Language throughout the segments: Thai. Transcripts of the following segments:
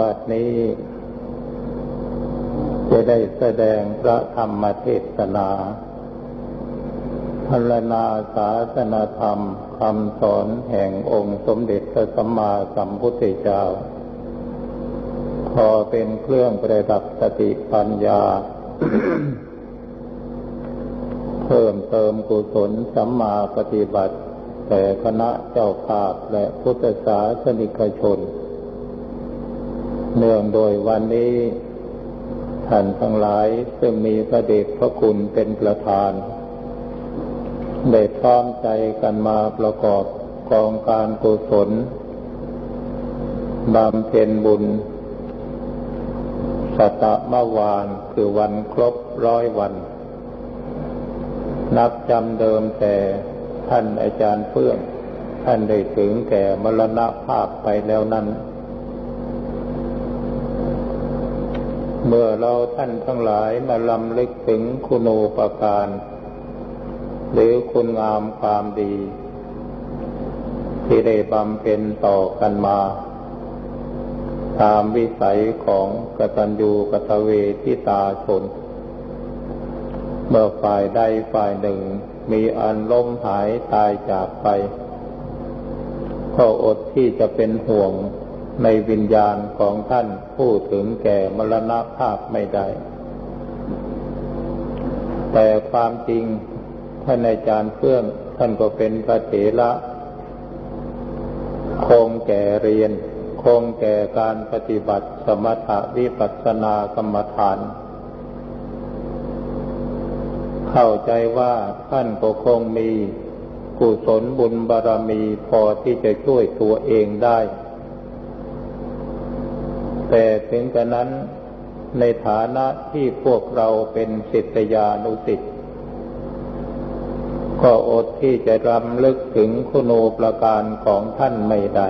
บัดนี้ จะได้แสดงพระธรรมเทศนาพรรณนาศาสนธรรมคำสอนแห่งองค์สมเด็จพระสัมมาสัมพุทธเจ้า พอเป็นเครื่องประดับสติปัญญา เพิ่มเติมกุศลสัมมาปฏิบัติแต่คณะเจ้าภาพและพุทธศาสนิกชน เนื่องโดยวันนี้ท่านทั้งหลายซึ่งมีพระเดชพระคุณเป็นประธาน ได้พร้อมใจกันมาประกอบกองการกุศลบำเพ็ญบุญสัตมวานคือวันครบร้อยวัน นับจำเดิมแต่ท่านอาจารย์เพื่อง ท่านได้ถึงแก่มรณภาพไปแล้วนั้น เมื่อเราท่านทั้งหลายมาลำลึกถึงคุณูปการ หรือคุณงามความดี ที่ได้บำเพ็ญต่อกันมา ตามวิสัยของกตัญญูกตเวทิตาชน เมื่อฝ่ายใดฝ่ายหนึ่งมีอันล้มหายตายจากไป ก็อดที่จะเป็นห่วง ในวิญญาณของท่านผู้ถึงแก่มรณภาพไม่ได้ แต่ความจริงท่านอาจารย์เพื่อนท่านก็เป็นพระเถระคงแก่เรียน คงแก่การปฏิบัติสมถะวิปัสสนากรรมฐาน เข้าใจว่าท่านก็คงมีกุศลบุญบารรมีพอที่จะช่วยตัวเองได้ แต่ถึงกระนั้นในฐานะที่พวกเราเป็นศิษยานุสิ์ก็อดที่จะรำลึกถึงคุณูปการของท่านไม่ได้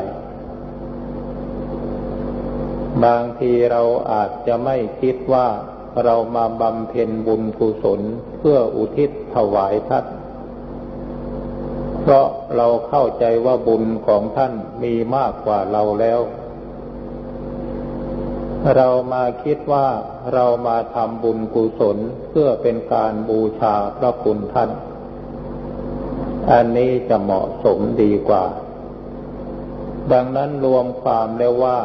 บางทีเราอาจจะไม่คิดว่าเรามาบำเพ็ญบุญกุศลเพื่ออุทิศถวายท่าน เพราะเราเข้าใจว่าบุญของท่านมีมากกว่าเราแล้ว เรามาคิดว่าเรามาทำบุญกุศลเพื่อเป็นการบูชาพระคุณท่าน อันนี้จะเหมาะสมดีกว่า ดังนั้นรวมความแล้วว่า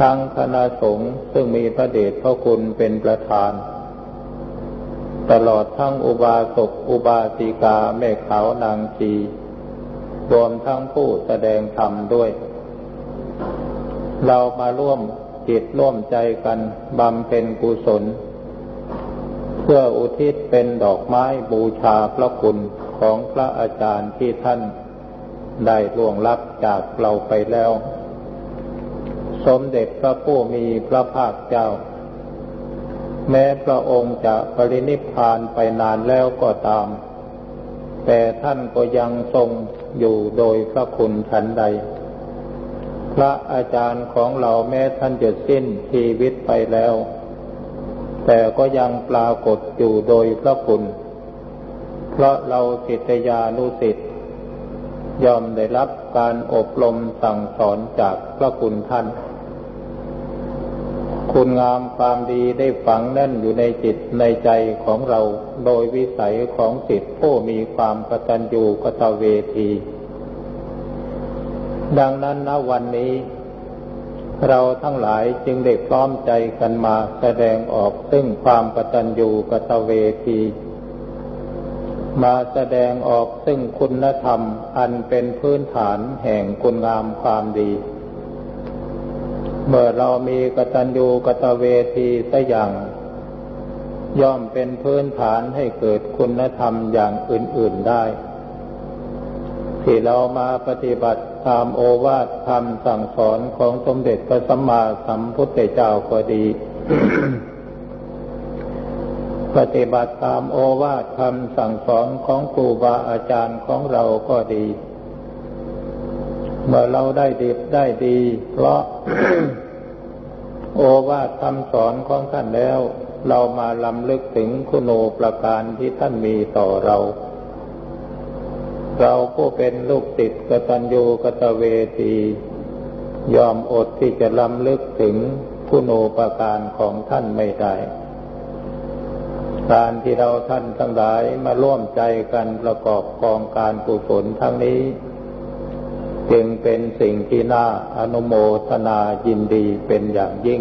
ทั้งคณะสงฆ์ซึ่งมีพระเดชพระคุณเป็นประธาน ตลอดทั้งอุบาสกอุบาสิกาแม่ขาวนางชีรวมทั้งผู้แสดงธรรมด้วย เรามาร่วมจิตร่วมใจกันบำเพ็ญกุศล เพื่ออุทิศเป็นดอกไม้บูชาพระคุณของพระอาจารย์ที่ท่านได้ล่วงลับจากเราไปแล้ว สมเด็จพระผู้มีพระภาคเจ้า แม้พระองค์จะปรินิพพานไปนานแล้วก็ตาม แต่ท่านก็ยังทรงอยู่โดยพระคุณฉันใด ระอาจารย์ของเราแม้ท่านจะสิ้นชีวิตไปแล้ว แต่ก็ยังปรากฏอยู่โดยพระคุณ เพราะเราสิทธยานุสิทธิ์ยอมได้รับการอบรมสั่งสอนจากพระคุณท่าน คุณงามความดีได้ฝังแน่นอยู่ในจิตในใจของเราโดยวิสัยของจิตผู้มีความกตัญญูกตเวที ดังนั้นณวันนี้ เราทั้งหลายจึงได้พร้อมใจกันมาแสดงออกซึ่งความกตัญญูกตเวที มาแสดงออกซึ่งคุณธรรมอันเป็นพื้นฐานแห่งคุณงามความดี เมื่อเรามีกตัญญูกตเวทีสัอย่าง ย่อมเป็นพื้นฐานให้เกิดคุณธรรมอย่างอื่น ๆได้ ที่เรามาปฏิบัติ ตามโอวาทธรรมสั่งสอนของสมเด็จพระสัมมาสัมพุทธเจ้าก็ดี ปฏิบัติตามโอวาทคำสั่งสอนของครูบาอาจารย์ของเราก็ดี เมื่อเราได้ดีได้ดี เพราะโอวาทคำสอนของท่านแล้ว เรามาลำลึกถึงคุณูประการที่ท่านมีต่อเรา เราผู้เป็นลูกติดกตัญญูกตเวที ยอมอดที่จะล้ำลึกถึงคุณูปการของท่านไม่ได้ การที่เราท่านทั้งหลายมาร่วมใจกันประกอบกองการกุศลทั้งนี้ จึงเป็นสิ่งที่น่าอนุโมทนายินดีเป็นอย่างยิ่ง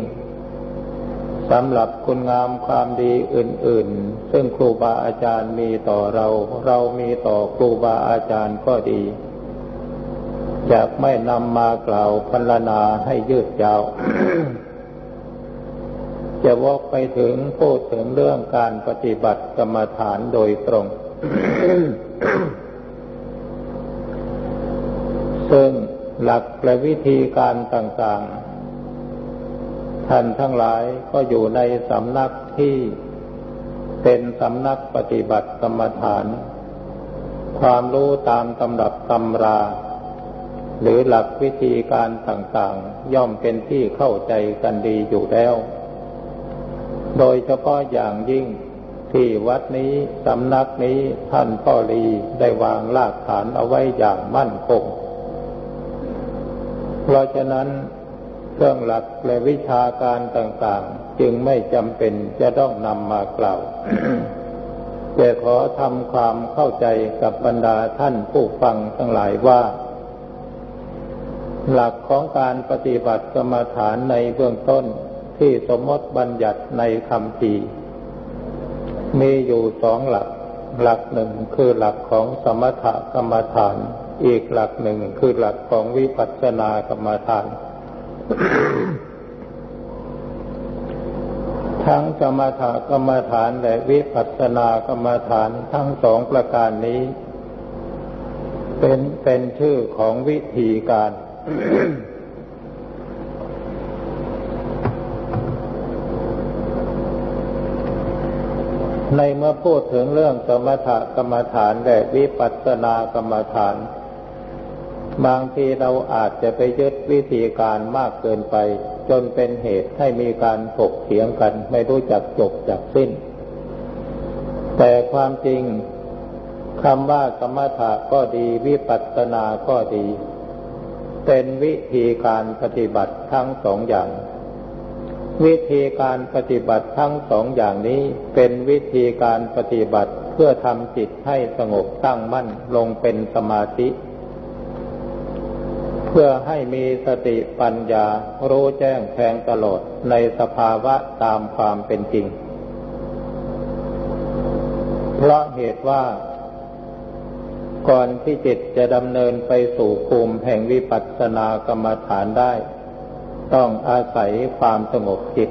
สำหรับคุณงามความดีอื่น ๆ ซึ่งครูบาอาจารย์มีต่อเรา เรามีต่อครูบาอาจารย์ก็ดีจะไม่นำมากล่าวพรรณนาให้ยืดยาว จะวอกไปถึงพูดถึงเรื่องการปฏิบัติกรรมฐานโดยตรง ซึ่งหลักและวิธีการต่างๆ ท่านทั้งหลายก็อยู่ในสำนักที่เป็นสำนักปฏิบัติกรรมฐาน ความรู้ตามตำรับตำรา หรือหลักวิธีการต่างๆ ย่อมเป็นที่เข้าใจกันดีอยู่แล้ว โดยเฉพาะอย่างยิ่งที่วัดนี้สำนักนี้ท่านพ่อรีได้วางรากฐานเอาไว้อย่างมั่นคง เพราะฉะนั้น เครื่องหลักและวิชาการต่างๆ จึงไม่จำเป็นจะต้องนำมากล่าวแต่ขอทำความเข้าใจกับบรรดาท่านผู้ฟังทั้งหลายว่า หลักของการปฏิบัติกรรมฐานในเบื้องต้นที่สมมติบัญญัติในคำพีมีอยู่สองหลัก หลักหนึ่งคือหลักของสมถกรรมฐาน อีกหลักหนึ่งคือหลักของวิปัสสนากรรมฐาน ทั้งสมถกรรมฐานและวิปัสสนากรรมฐานทั้งสองประการนี้ เป็นเป็นชื่อของวิธีการ ในเมื่อพูดถึงเรื่องสมถกรรมฐานและวิปัสสนากรรมฐาน บางทีเราอาจจะไปยึดวิธีการมากเกินไป จนเป็นเหตุให้มีการถกเถียงกันไม่รู้จักจบจักสิ้น แต่ความจริงคำว่าสมถะก็ดีวิปัสสนาก็ดี เป็นวิธีการปฏิบัติทั้งสองอย่าง วิธีการปฏิบัติทั้งสองอย่างนี้เป็นวิธีการปฏิบัติเพื่อทำจิตให้สงบตั้งมั่นลงเป็นสมาธิ พื่อให้มีสติปัญญารู้แจ้งแทงตลอดในสภาวะตามความเป็นจริง เพราะเหตุว่า ก่อนที่จิตจะดำเนินไปสู่ภูมิแห่งวิปัสสนากรรมฐานได้ ต้องอาศัยความสงบจิต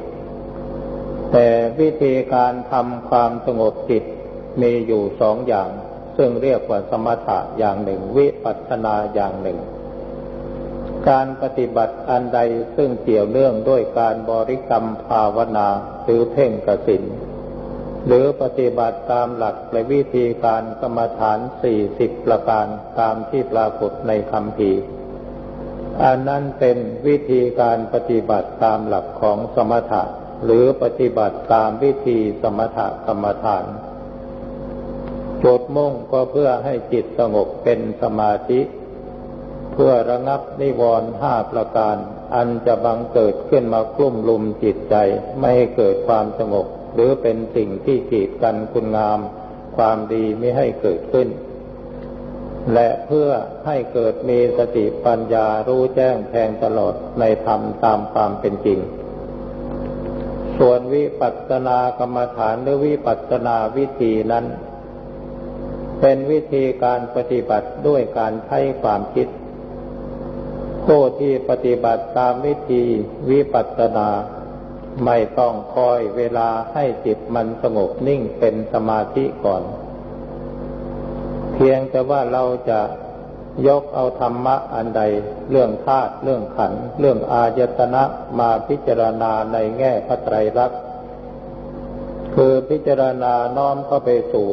แต่วิธีการทำความสงบจิตมีอยู่สองอย่าง ซึ่งเรียกว่าสมถะอย่างหนึ่ง วิปัสสนาอย่างหนึ่ง การปฏิบัติอันใดซึ่งเกี่ยวเนื่องด้วยการบริกรรมภาวนาหรือเพ่งกสินหรือปฏิบัติตามหลักและวิธีการกรรมฐานสี่สิบประการตามที่ปรากฏในคำพีอันนั้นเป็นวิธีการปฏิบัติตามหลักของสมถะ หรือปฏิบัติตามวิธีสมถกรรมฐานจุดมุ่งก็เพื่อให้จิตสงบเป็นสมาธิ เพื่อระงับนิวรณ์ห้าประการ อันจะบังเกิดขึ้นมากลุ่มลุมจิตใจ ไม่ให้เกิดความสงบ หรือเป็นสิ่งที่กีดกันคุณงาม ความดีไม่ให้เกิดขึ้น และเพื่อให้เกิดมีสติปัญญารู้แจ้งแทงตลอดในธรรมตามความเป็นจริง ส่วนวิปัสสนากรรมฐานหรือวิปัสสนาวิธีนั้นเป็นวิธีการปฏิบัติด้วยการใช้ความคิด ผู้ที่ปฏิบัติตามวิธีวิปัสสนา ไม่ต้องคอยเวลาให้จิตมันสงบนิ่งเป็นสมาธิก่อน เพียงแต่ว่าเราจะยกเอาธรรมะอันใด เรื่องธาตุเรื่องขันเรื่องอายตนะมาพิจารณาในแง่พระไตรลักษณ์คือพิจารณาน้อมเข้าไปสู่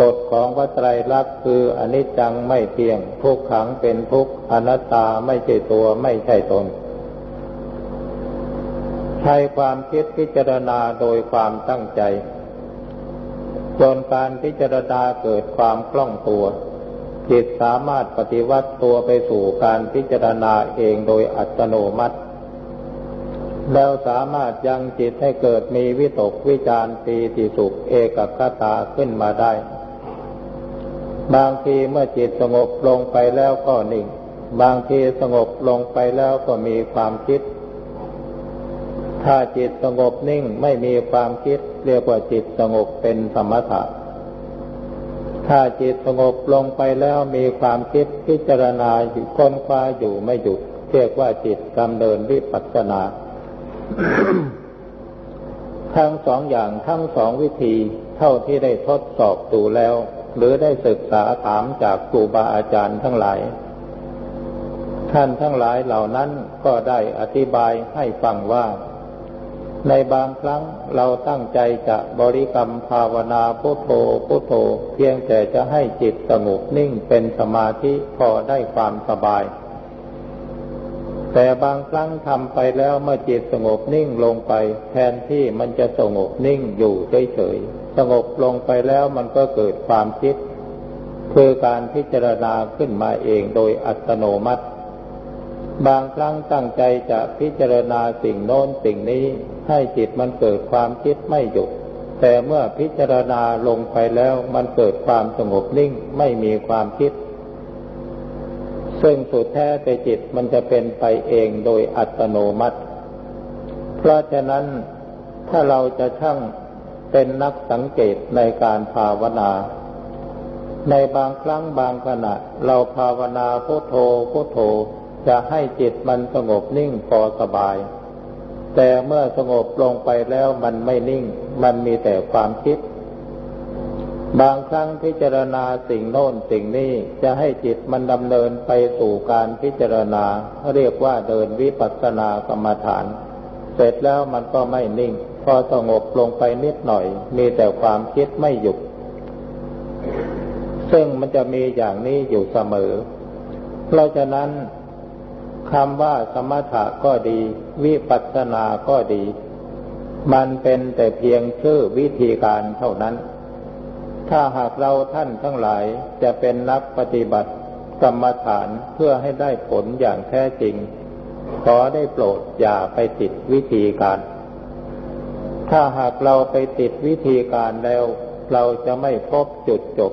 กฎของพระไตรลักษณ์คืออนิจจังไม่เที่ยง ทุกขังเป็นทุกอนัตตาไม่ใช่ตัวไม่ใช่ตน ใช้ความคิดพิจารณาโดยความตั้งใจ จนการพิจารณาเกิดความคล่องตัว จิตสามารถปฏิวัติตัวไปสู่การพิจารณาเองโดยอัตโนมัติ แล้วสามารถยังจิตให้เกิดมีวิตกวิจารปีติสุขเอกคตาขึ้นมาได้ บางทีเมื่อจิตสงบลงไปแล้วก็นิ่ง บางทีสงบลงไปแล้วก็มีความคิด ถ้าจิตสงบนิ่งไม่มีความคิด เรียกว่าจิตสงบเป็นสมถะถ้าจิตสงบลงไปแล้วมีความคิดพิจารณาอยู่ค้นคว้าอยู่ไม่หยุดเรียกว่าจิตดำเนินวิปัสสนา ทั้งสองอย่างทั้งสองวิธีเท่าที่ได้ทดสอบดูแล้ว หรือได้ศึกษาถามจากครูบาอาจารย์ทั้งหลาย ท่านทั้งหลายเหล่านั้นก็ได้อธิบายให้ฟังว่า ในบางครั้งเราตั้งใจจะบริกรรมภาวนาพุทโธพุทโธ เพียงแต่จะให้จิตสงบนิ่งเป็นสมาธิพอได้ความสบาย แต่บางครั้งทำไปแล้วเมื่อจิตสงบนิ่งลงไป แทนที่มันจะสงบนิ่งอยู่เฉยๆ สงบลงไปแล้วมันก็เกิดความคิด คือการพิจารณาขึ้นมาเองโดยอัตโนมัติ บางครั้งตั้งใจจะพิจารณาสิ่งโน้นสิ่งนี้ให้จิตมันเกิดความคิดไม่หยุดแต่เมื่อพิจารณาลงไปแล้วมันเกิดความสงบนิ่งไม่มีความคิด ซึ่งสุดแท้แต่จิตมันจะเป็นไปเองโดยอัตโนมัติ เพราะฉะนั้นถ้าเราจะช่าง เป็นนักสังเกตในการภาวนา ในบางครั้งบางขณะ เราภาวนาพุโทโธพุโทโธจะให้จิตมันสงบนิ่งพอสบาย แต่เมื่อสงบลงไปแล้วมันไม่นิ่ง มันมีแต่ความคิด บางครั้งพิจารณาสิ่งโน้นสิ่งนี้จะให้จิตมันดำเนินไปสู่การพิจารณา เรียกว่าเดินวิปัสสนากรรมฐาน เสร็จแล้วมันก็ไม่นิ่ง พอสงบลงไปนิดหน่อย มีแต่ความคิดไม่หยุด ซึ่งมันจะมีอย่างนี้อยู่เสมอ เพราะฉะนั้นคำว่าสมถะก็ดี วิปัสสนาก็ดี มันเป็นแต่เพียงชื่อวิธีการเท่านั้น ถ้าหากเราท่านทั้งหลายจะเป็นนักปฏิบัติกรรมฐานเพื่อให้ได้ผลอย่างแท้จริง ขอได้โปรดอย่าไปติดวิธีการ ถ้าหากเราไปติดวิธีการแล้ว เราจะไม่พบจุดจบ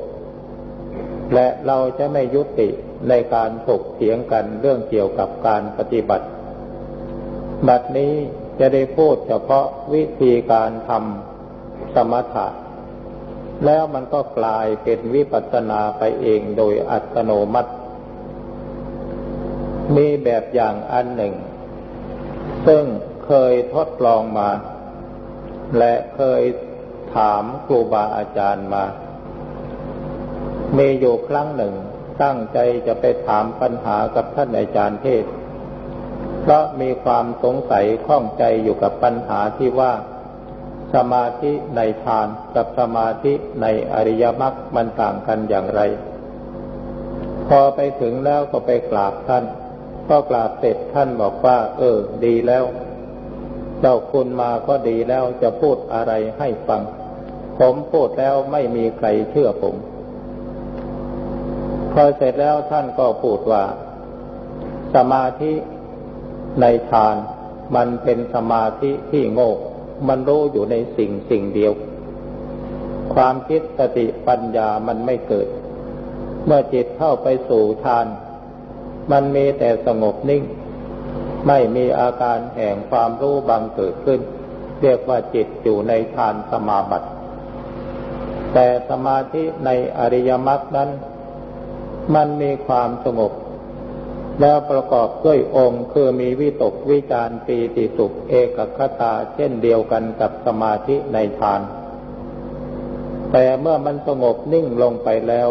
และเราจะไม่ยุติในการถกเถียงกันเรื่องเกี่ยวกับการปฏิบัติ บัดนี้จะได้พูดเฉพาะวิธีการทำสมถะ แล้วมันก็กลายเป็นวิปัสสนาไปเองโดยอัตโนมัติ มีแบบอย่างอันหนึ่ง ซึ่งเคยทดลองมา และเคยถามครูบาอาจารย์มา มีอยู่ครั้งหนึ่ง ตั้งใจจะไปถามปัญหากับท่านอาจารย์เทศ เพราะมีความสงสัยข้องใจอยู่กับปัญหาที่ว่า สมาธิในฌานกับสมาธิในอริยมรรคมันต่างกันอย่างไร พอไปถึงแล้วก็ไปกราบท่านพอกราบเสร็จท่านบอกว่า เออ ดีแล้ว เจ้าคุณมาก็ดีแล้วจะพูดอะไรให้ฟัง ผมพูดแล้วไม่มีใครเชื่อผม พอเสร็จแล้วท่านก็พูดว่า สมาธิในฌานมันเป็นสมาธิที่โง่มันรู้อยู่ในสิ่งสิ่งเดียว ความคิดสติปัญญามันไม่เกิด เมื่อจิตเข้าไปสู่ฌาน มันมีแต่สงบนิ่ง ไม่มีอาการแห่งความรู้บังเกิดขึ้น เรียกว่าจิตอยู่ในฌานสมาบัติ แต่สมาธิในอริยมรรคนั้น มันมีความสงบ แล้วประกอบด้วยองค์คือมีวิตกวิจารปีติสุขเอกคตาเช่นเดียวกันกับสมาธิในฌาน แต่เมื่อมันสงบนิ่งลงไปแล้ว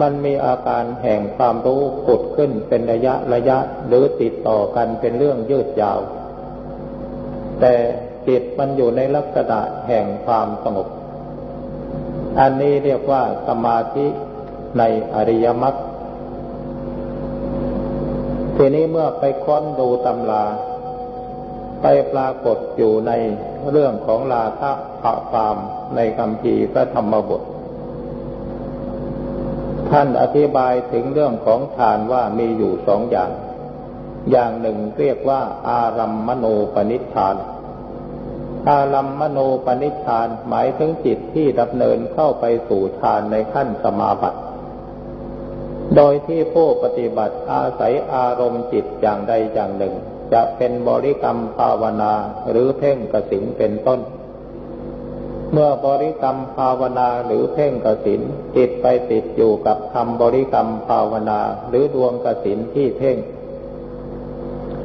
มันมีอาการแห่งความรู้ผุดขึ้นเป็นระยะระยะหรือติดต่อกันเป็นเรื่องยืดยาว แต่จิตมันอยู่ในลักษณะแห่งความสงบ อันนี้เรียกว่าสมาธิในอริยมรรคทีนี้เมื่อไปค้นดูตำรา ไปปรากฏอยู่ในเรื่องของลาทะพระามในคำพีพระธรรมบท ท่านอธิบายถึงเรื่องของทานว่ามีอยู่สองอย่าง อย่างหนึ่งเรียกว่า อารัมมโนปนิธาน อารัมมโนปนิธานหมายถึงจิตที่ดำเนินเข้าไปสู่ฌานในขั้นสมาบัติ โดยที่ผู้ปฏิบัติอาศัยอารมณ์จิตอย่างใดอย่างหนึ่ง จะเป็นบริกรรมภาวนาหรือเพ่งกระสินเป็นต้น เมื่อบริกรรมภาวนาหรือเพ่งกสินจิตไปติดอยู่กับคำบริกรรมภาวนาหรือดวงกสินที่เพ่ง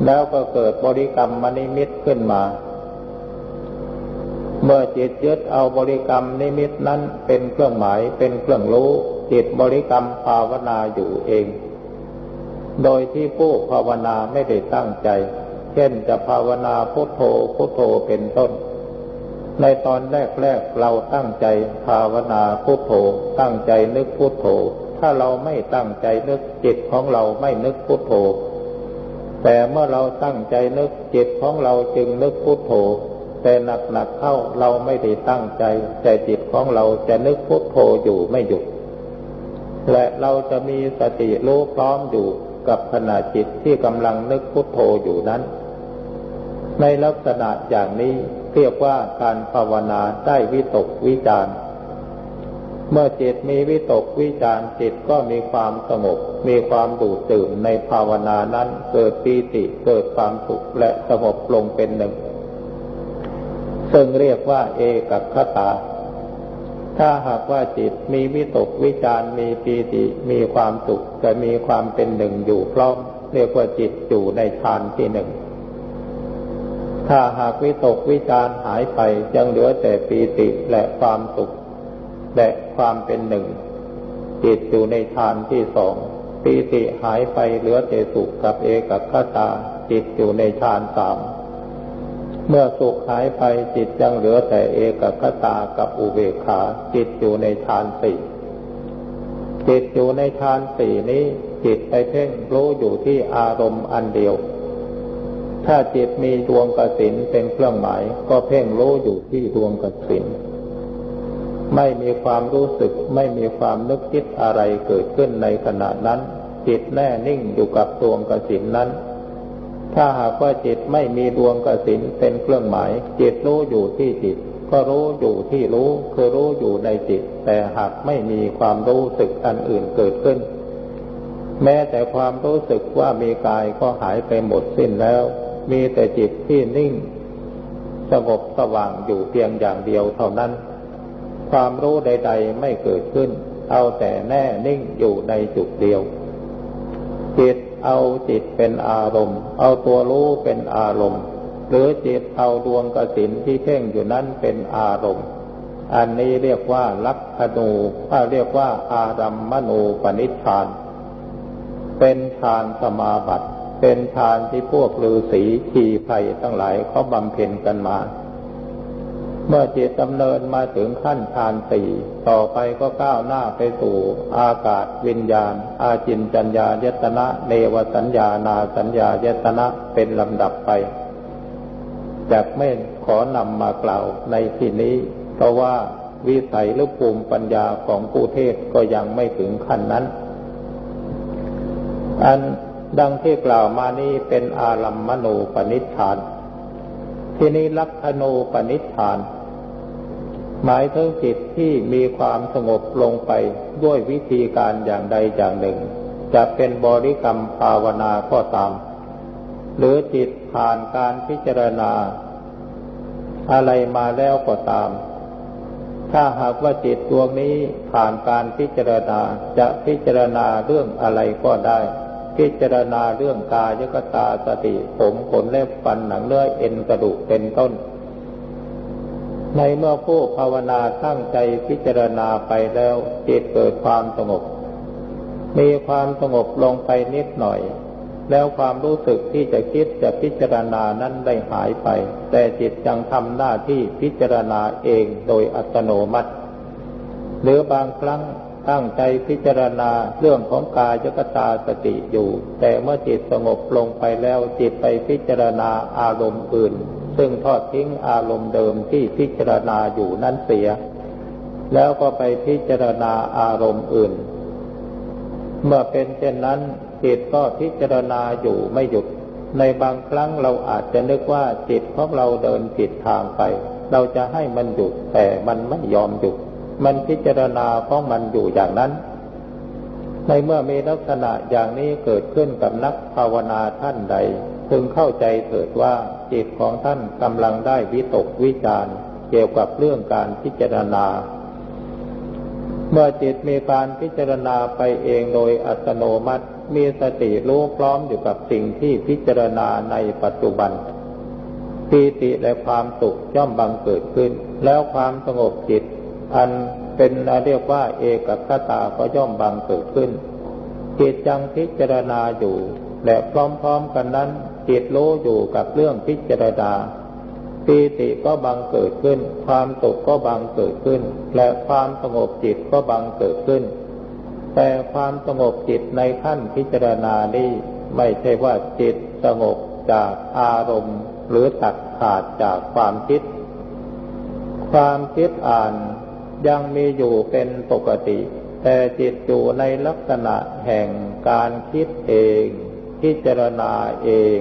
แล้วก็เกิดบริกรรมมณิมิตขึ้นมา เมื่อจิตยึดเอาบริกรรมนิมิตนั้นเป็นเครื่องหมายเป็นเครื่องรู้ จิตบริกรรมภาวนาอยู่เอง โดยที่ผู้ภาวนาไม่ได้ตั้งใจ เช่นจะภาวนาพุทโธพุทโธเป็นต้น ในตอนแรกๆเราตั้งใจภาวนาพุทโธ ตั้งใจนึกพุทโธ ถ้าเราไม่ตั้งใจนึกจิตของเราไม่นึกพุทโธ แต่เมื่อเราตั้งใจนึกจิตของเราจึงนึกพุทโธ แต่หนักๆเข้าเราไม่ได้ตั้งใจ แต่จิตของเราจะนึกพุทโธอยู่ไม่หยุดและเราจะมีสติรู้พร้อมอยู่กับขณะจิตที่กำลังนึกพุทโธอยู่นั้น ในลักษณะอย่างนี้ เรียกว่าการภาวนาได้วิตกวิจารเมื่อจิตมีวิตกวิจารจิตก็มีความสงบมีความดูตื่นในภาวนานั้นเกิดปีติเกิดความสุขและสงบลงเป็นหนึ่ง ซึ่งเรียกว่าเอกคตา ถ้าหากว่าจิตมีวิตกวิจารมีปีติมีความสุขจะมีความเป็นหนึ่งอยู่พร้อมเรียกว่าจิตอยู่ในฌานที่หนึ่ง ถ้าหากวิตกวิจารหายไปยังเหลือแต่ปีติและความสุข และความเป็นหนึ่ง จิตอยู่ในฌานที่สองปีติหายไปเหลือแต่สุขกับเอกคตา จิตอยู่ในฌานสามเมื่อสุขหายไปจิตยังเหลือแต่เอกคตากับอุเบกขา จิตอยู่ในฌานสี่จิตอยู่ในฌานสี่นี้ จิตไปเพ่งรู้อยู่ที่อารมณ์อันเดียว ถ้าจิตมีดวงกสินเป็นเครื่องหมาย ก็เพ่งรู้อยู่ที่ดวงกสินไม่มีความรู้สึกไม่มีความนึกคิดอะไรเกิดขึ้นในขณะนั้น จิตแน่นิ่งอยู่กับดวงกสินนั้น ถ้าหากว่าจิตไม่มีดวงกสินเป็นเครื่องหมาย จิตรู้อยู่ที่จิต ก็รู้อยู่ที่รู้คือรู้อยู่ในจิต แต่หากไม่มีความรู้สึกอันอื่นเกิดขึ้น แม้แต่ความรู้สึกว่ามีกายก็หายไปหมดสิ้นแล้ว มีแต่จิตที่นิ่ง สงบสว่างอยู่เพียงอย่างเดียวเท่านั้น ความรู้ใด ๆ ไม่เกิดขึ้น เอาแต่แน่นิ่งอยู่ในจุดเดียว จิตเอาจิตเป็นอารมณ์ เอาตัวรู้เป็นอารมณ์ หรือจิตเอาดวงกสินที่เพ่งอยู่นั้นเป็นอารมณ์ อันนี้เรียกว่าลักขณูถ้าเรียกว่าอารัมมณูปนิชฌาน เป็นฌานสมาบัติ เป็นฌานที่พวกฤาษีชีไพทั้งหลายเขาบำเพ็ญกันมา เมื่อจิตดำเนินมาถึงขั้นฌานสี่ต่อไปก็ก้าวหน้าไปสู่อากาศวิญญาณ อาจินจัญญายตนะเนวสัญญานาสัญญายตนะเป็นลำดับไปจากไม่ขอนำมากล่าวในที่นี้ เพราะว่าวิสัยหรือภูมิปัญญาของผู้เทศก็ยังไม่ถึงขั้นนั้น อัน ดังที่กล่าวมานี้เป็นอารัมมณูปนิธาน ที่นี้ลักขณูปนิธาน หมายถึงจิตที่มีความสงบลงไปด้วยวิธีการอย่างใดอย่างหนึ่ง จะเป็นบริกรรมภาวนาก็ตาม หรือจิตผ่านการพิจารณา อะไรมาแล้วก็ตาม ถ้าหากว่าจิตดวงนี้ผ่านการพิจารณาจะพิจารณาเรื่องอะไรก็ได้ พิจารณาเรื่องกายกตาสติผมขนเล็บฟันหนังเนื้อเอ็นกระดูกเป็นต้น ในเมื่อผู้ภาวนาตั้งใจพิจารณาไปแล้วจิตเกิดความสงบ มีความสงบลงไปนิดหน่อย แล้วความรู้สึกที่จะคิดจะพิจารณานั้นได้หายไป แต่จิตยังทำหน้าที่พิจารณาเองโดยอัตโนมัติ หรือบางครั้ง ตั้งใจพิจารณาเรื่องของกายกตาสติอยู่ แต่เมื่อจิตสงบลงไปแล้วจิตไปพิจารณาอารมณ์อื่น ซึ่งทอดทิ้งอารมณ์เดิมที่พิจารณาอยู่นั้นเสีย แล้วก็ไปพิจารณาอารมณ์อื่น เมื่อเป็นเช่นนั้นจิตก็พิจารณาอยู่ไม่หยุด ในบางครั้งเราอาจจะนึกว่าจิตของเราเดินผิดทางไป เราจะให้มันหยุดแต่มันไม่ยอมหยุด มันพิจารณาของมันอยู่อย่างนั้น ในเมื่อมีลักษณะอย่างนี้เกิดขึ้นกับนักภาวนาท่านใดพึงเข้าใจเถิดว่าจิตของท่านกำลังได้วิตกวิจารเกี่ยวกับเรื่องการพิจารณา เมื่อจิตมีการพิจารณาไปเองโดยอัตโนมัติ มีสติรู้พร้อมอยู่กับสิ่งที่พิจารณาในปัจจุบันปีติและความสุขย่อมบังเกิดขึ้น แล้วความสงบจิต อันเป็นเรียกว่า เอกคตาก็ย่อมบังเกิดขึ้น จิตจังพิจารณาอยู่ และพร้อมๆกันนั้น จิตรู้อยู่กับเรื่องพิจารณาปีติก็บังเกิดขึ้น ความสุขก็บังเกิดขึ้น และความสงบจิตก็บังเกิดขึ้น แต่ความสงบจิตในขั้นพิจารณานี้ไม่ใช่ว่าจิตสงบจากอารมณ์ หรือตัดขาดจากความคิด ความคิดอ่าน ยังมีอยู่เป็นปกติ แต่จิตอยู่ในลักษณะแห่งการคิดเอง พิจารณาเอง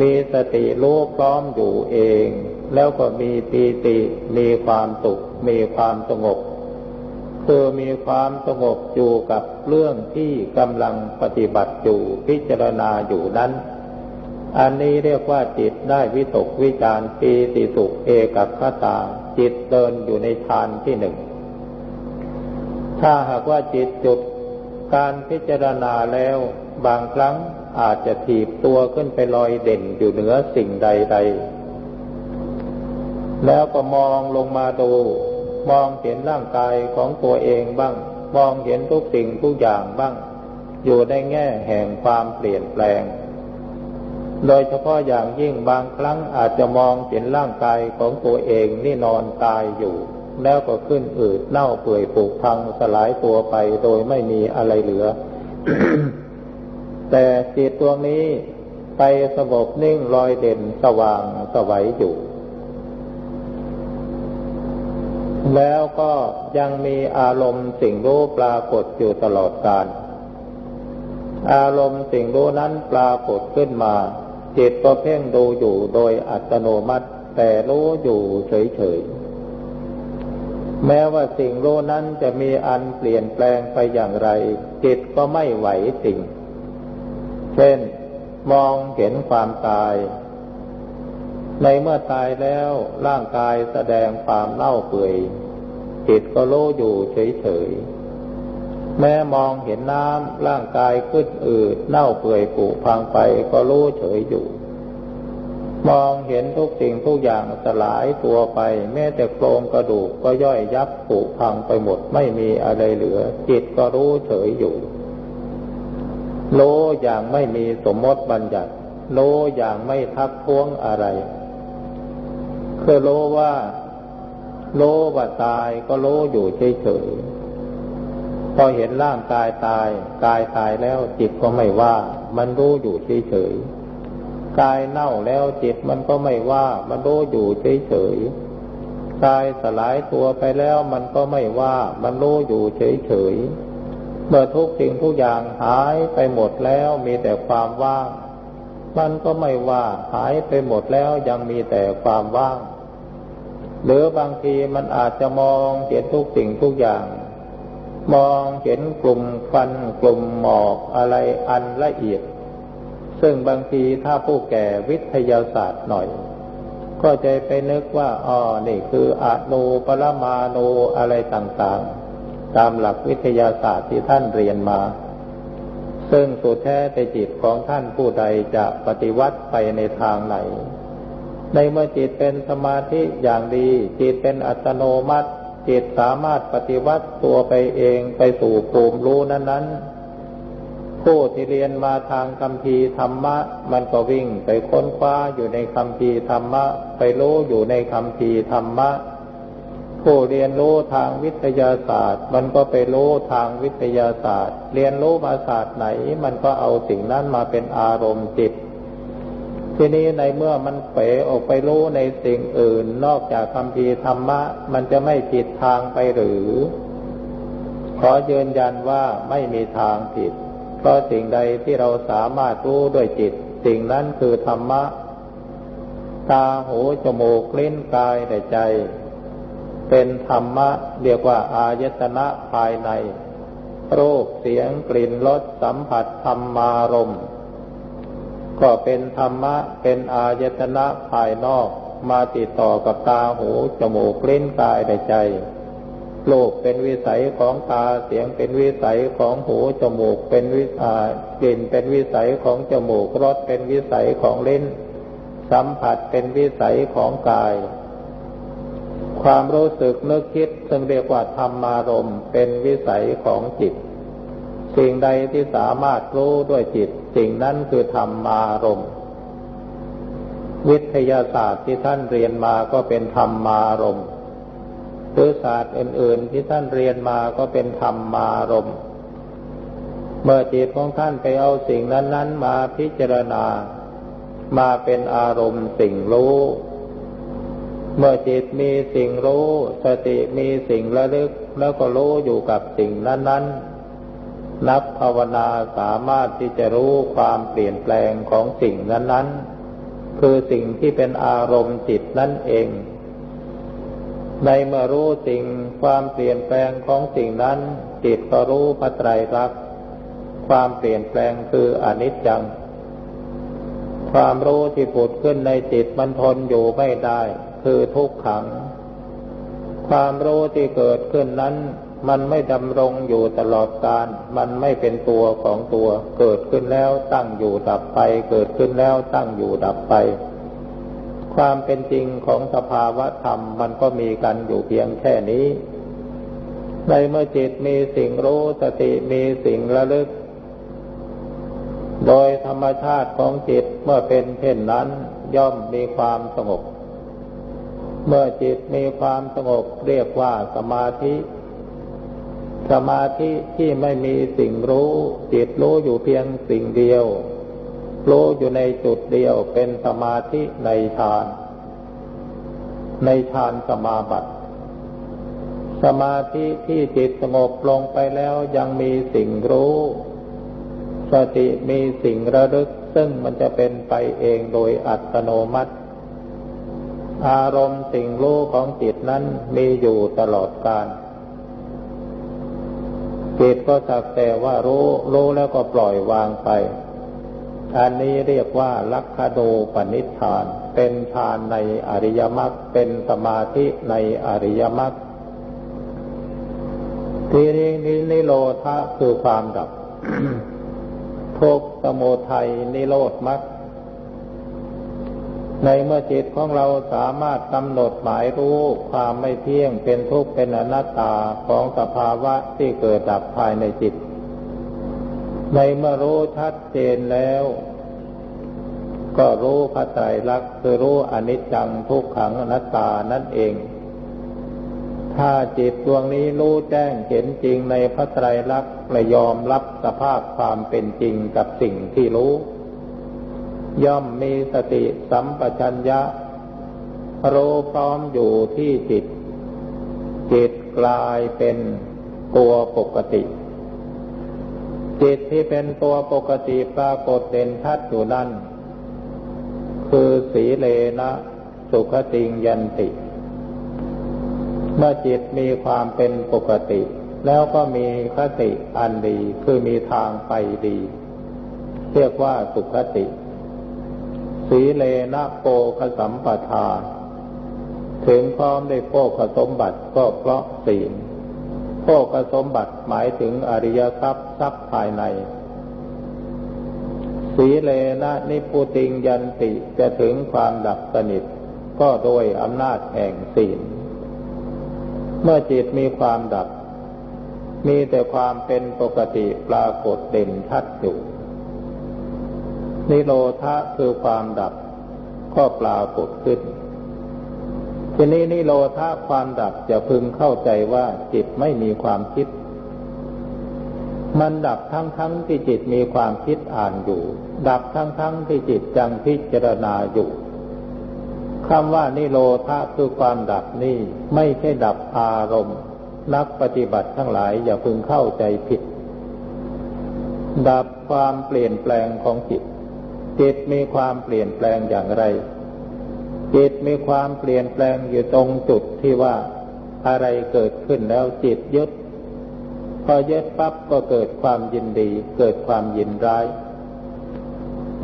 มีสติรู้พร้อมอยู่เอง แล้วก็มีปีติ มีความสุข มีความสงบคือมีความสงบอยู่กับเรื่องที่กำลังปฏิบัติอยู่พิจารณาอยู่นั้น อันนี้เรียกว่าจิตได้วิตกวิจารปีติสุขเอกัคตา จิตเดินอยู่ในฌานที่หนึ่ง ถ้าหากว่าจิตจุดการพิจารณาแล้วบางครั้งอาจจะถีบตัวขึ้นไปลอยเด่นอยู่เหนือสิ่งใดๆแล้วก็มองลงมาดู มองเห็นร่างกายของตัวเองบ้าง มองเห็นทุกสิ่งทุกอย่างบ้าง อยู่ในแง่แห่งความเปลี่ยนแปลง โดยเฉพาะอย่างยิ่งบางครั้งอาจจะมองเห็นร่างกายของตัวเองนี่นอนตายอยู่ แล้วก็ขึ้นอืดเน่าเปื่อยผุพังสลายตัวไปโดยไม่มีอะไรเหลือ แต่จิตดวงนี้ไปสงบนิ่งลอยเด่นสว่างสวัยอยู่ แล้วก็ยังมีอารมณ์สิ่งรู้ปรากฏอยู่ตลอดกาลอารมณ์สิ่งรู้นั้นปรากฏขึ้นมา จิตก็เพ่งดูอยู่โดยอัตโนมัติ แต่รู้อยู่เฉยๆ แม้ว่าสิ่งรู้นั้นจะมีอันเปลี่ยนแปลงไปอย่างไร จิตก็ไม่ไหวสิ่ง เช่น มองเห็นความตาย ในเมื่อตายแล้วร่างกายแสดงความเน่าเปื่อยจิตก็รู้อยู่เฉยๆ แม้มองเห็นน้ำร่างกายขึ้นอืดเน่าเปื่อยผุพังไปก็รู้เฉยอยู่ มองเห็นทุกสิ่งทุกอย่างสลายตัวไป แม้แต่โครงกระดูกก็ย่อยยับผุพังไปหมดไม่มีอะไรเหลือ จิตก็รู้เฉยอยู่โลอย่างไม่มีสมมติบัญญัติโลอย่างไม่ทักท้วงอะไรคือโลว่าโลว่าตายก็โลอยู่เฉยๆ อเห็นร่างกายตาย กายตายแล้วจิตก็ไม่ว่า มันรู้อยู่เฉยๆกายเน่าแล้วจิตมันก็ไม่ว่า มันรู้อยู่เฉยๆกายสลายตัวไปแล้วมันก็ไม่ว่า มันรู้อยู่เฉยๆเมื่อทุกสิ่งทุกอย่างหายไปหมดแล้วมีแต่ความว่าง มันก็ไม่ว่าหายไปหมดแล้วยังมีแต่ความว่าง หรือบางทีมันอาจจะมองเห็นทุกสิ่งทุกอย่าง มองเห็นกลุ่มควันกลุ่มหมอกอะไรอันละเอียด ซึ่งบางทีถ้าผู้แก่วิทยาศาสตร์หน่อย ก็จะไปนึกว่าอ๋อนี่คืออนุปรมาณูอะไรต่างๆ ตามหลักวิทยาศาสตร์ที่ท่านเรียนมา ซึ่งสุดแท้แต่จิตของท่านผู้ใดจะปฏิวัติไปในทางไหนในเมื่อจิตเป็นสมาธิอย่างดี จิตเป็นอัตโนมัติ จิตสามารถปฏิวัติตัวไปเองไปสู่ภูมิรู้นั้น ๆ ผู้ที่เรียนมาทางคำพีธรรมะ มันก็วิ่งไปค้นคว้าอยู่ในคำพีธรรมะ ไปรู้อยู่ในคำพีธรรมะ ผู้เรียนรู้ทางวิทยาศาสตร์ มันก็ไปรู้ทางวิทยาศาสตร์ เรียนรู้มาศาสตร์ไหน มันก็เอาสิ่งนั้นมาเป็นอารมณ์จิต ทีนี้ในเมื่อมันเป๋ออกไปรู้ในสิ่งอื่น นอกจากคำพีธรรมะ มันจะไม่ผิดทางไปหรือ ขอยืนยันว่าไม่มีทางผิด เพราะสิ่งใดที่เราสามารถรู้ด้วยจิต สิ่งนั้นคือธรรมะ ตาหูจมูกลิ้นกายและใจ เป็นธรรมะ เรียกว่าอายตนะภายในรูปเสียงกลิ่นรสสัมผัสธรรมารมณ์ ก็เป็นธรรมะเป็นอายตนะภายนอกมาติดต่อกับตาหูจมูกลิ้นกายและใจ โลกเป็นวิสัยของตาเสียงเป็นวิสัยของหูจมูกเป็นวิสากลิ่นเป็นวิสัยของจมูกรสเป็นวิสัยของลิ้น สัมผัสเป็นวิสัยของกาย ความรู้สึกนึกคิดซึ่งเรียกว่าธรรมารมเป็นวิสัยของจิต สิ่งใดที่สามารถรู้ด้วยจิต สิ่งนั้นคือธรรมารมณ์วิทยาศาสตร์ที่ท่านเรียนมาก็เป็นธรรมารมณ์หรือศาสตร์อื่น ๆ ที่ท่านเรียนมาก็เป็นธรรมารมณ์เมื่อจิตของท่านไปเอาสิ่งนั้น ๆ มาพิจารณา มาเป็นอารมณ์สิ่งรู้ เมื่อจิตมีสิ่งรู้ สติมีสิ่งระลึกแล้วก็รู้อยู่กับสิ่งนั้น ๆ นับภาวนาสามารถที่จะรู้ความเปลี่ยนแปลงของสิ่งนั้นๆ คือสิ่งที่เป็นอารมณ์จิตนั่นเอง ในเมื่อรู้สิ่งความเปลี่ยนแปลงของสิ่งนั้น จิตก็รู้พระไตรลักษณ์ความเปลี่ยนแปลงคืออนิจจัง ความรู้ที่ผุดขึ้นในจิตมันทนอยู่ไม่ได้ คือทุกขัง ความรู้ที่เกิดขึ้นนั้น มันไม่ดำรงอยู่ตลอดกาลมันไม่เป็นตัวของตัว เกิดขึ้นแล้วตั้งอยู่ดับไป เกิดขึ้นแล้วตั้งอยู่ดับไป ความเป็นจริงของสภาวะธรรมมันก็มีกันอยู่เพียงแค่นี้ ในเมื่อจิตมีสิ่งรู้สติมีสิ่งระลึก โดยธรรมชาติของจิตเมื่อเป็นเช่นนั้น ย่อมมีความสงบ เมื่อจิตมีความสงบเรียกว่าสมาธิ สมาธิที่ไม่มีสิ่งรู้ จิตรู้อยู่เพียงสิ่งเดียว รู้อยู่ในจุดเดียวเป็นสมาธิในฌาน ในฌานสมาบัติ สมาธิที่จิตสงบลงไปแล้วยังมีสิ่งรู้ สติมีสิ่งระลึกซึ่งมันจะเป็นไปเองโดยอัตโนมัติ อารมณ์สิ่งรู้ของจิตนั้นมีอยู่ตลอดกาล จิตก็สักแต่ว่ารู้รู้แล้วก็ปล่อยวางไป อันนี้เรียกว่าลักขโดปนิธาน เป็นฌานในอริยมรรคเป็นสมาธิในอริยมรรคทีนี้นิโรธะคือความดับทุกสมุทัยนิโรธมรรค ในเมื่อจิตของเราสามารถกำหนดหมายรู้ความไม่เที่ยงเป็นทุกข์เป็นอนัตตาของสภาวะที่เกิดดับภายในจิต ในเมื่อรู้ชัดเจนแล้ว ก็รู้พระไตรลักษณ์คือรู้อนิจจังทุกขังอนัตตานั่นเอง ถ้าจิตดวงนี้รู้แจ้งเห็นจริงในพระไตรลักษณ์และยอมรับสภาพความเป็นจริงกับสิ่งที่รู้ ย่อมมีสติสัมปชัญญะรู้พร้อมอยู่ที่จิต จิตกลายเป็นตัวปกติ จิตที่เป็นตัวปกติปรากฏเด่นชัดอยู่นั่น คือสีเลนะสุขติงยันติ เมื่อจิตมีความเป็นปกติ แล้วก็มีคติอันดี คือมีทางไปดี เรียกว่าสุขติ สีเลนะโปคสัมปทา ถึงพร้อมได้โภคสมบัติก็เพราะศีลภคสมบัติหมายถึงอริยทรัพย์ทรัพย์ภายใน สีเลนะนิพุติงยันติจะถึงความดับสนิท ก็โดยอำนาจแห่งศีล เมื่อจิตมีความดับ มีแต่ความเป็นปกติปรากฏเด่นชัดอยู่ นิโรธะคือความดับก็ปรากฏขึ้น ทีนี้นิโรธาความดับจะพึงเข้าใจว่าจิตไม่มีความคิด มันดับทั้งทั้งที่จิตมีความคิดอ่านอยู่ ดับทั้งทั้งที่จิตจังพิจารณาอยู่คำว่านิโรธาคือความดับนี่ไม่ใช่ดับอารมณ์ นักปฏิบัติทั้งหลายอย่าพึงเข้าใจผิด ดับความเปลี่ยนแปลงของจิต จิตมีความเปลี่ยนแปลงอย่างไร จิตมีความเปลี่ยนแปลงอยู่ตรงจุดที่ว่าอะไรเกิดขึ้นแล้วจิตยึดพอยึดปั๊บก็เกิดความยินดี เกิดความยินร้าย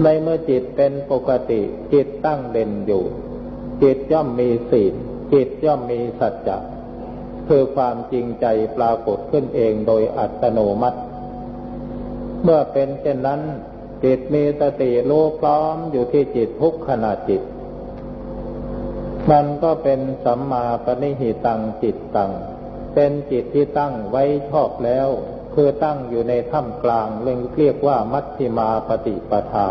ในเมื่อจิตเป็นปกติจิตตั้งเด่นอยู่ จิตย่อมมีศีลจิตย่อมมีสัจจะคือความจริงใจปรากฏขึ้นเองโดยอัตโนมัติ เมื่อเป็นเช่นนั้น จิตมีสติรู้พร้อมอยู่ที่จิตทุกขณะจิต มันก็เป็นสัมมาปณิหิตังจิตตัง เป็นจิตที่ตั้งไว้ชอบแล้ว คือตั้งอยู่ในถ้ำกลางเรียกว่ามัชฌิมาปฏิปทา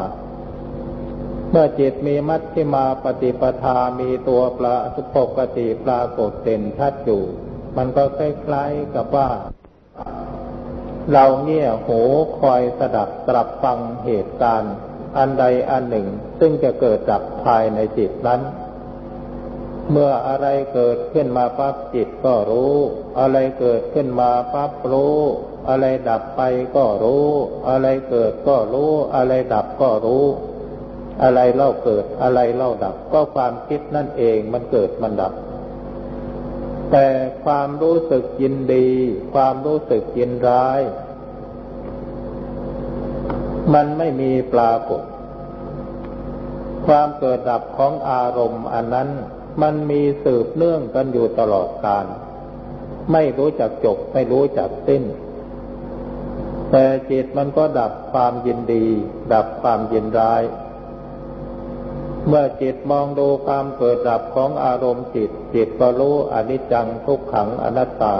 เมื่อจิตมีมัชฌิมาปฏิปทามีตัวปลาสุปกติปรากฏเด่นชัดอยู่ มันก็คล้ายๆกับว่า เราเงี่ยหูคอยสดับตรับฟังเหตุการณ์ อันใดอันหนึ่ง ซึ่งจะเกิดดับภายในจิตนั้น เมื่ออะไรเกิดขึ้นมาปั๊บจิตก็รู้ อะไรเกิดขึ้นมาปั๊บรู้ อะไรดับไปก็รู้ อะไรเกิดก็รู้ อะไรดับก็รู้ อะไรเล่าเกิดอะไรเล่าดับ ก็ความคิดนั่นเองมันเกิดมันดับ แต่ความรู้สึกยินดี ความรู้สึกยินร้าย มันไม่มีปรากฏ ความเกิดดับของอารมณ์อันนั้นมันมีสืบเนื่องกันอยู่ตลอดกาลไม่รู้จักจบไม่รู้จักสิ้น แต่จิตมันก็ดับความยินดี ดับความยินร้าย เมื่อจิตมองดูความเกิดดับของอารมณ์จิต จิตก็รู้อนิจจังทุกขังอนัตตา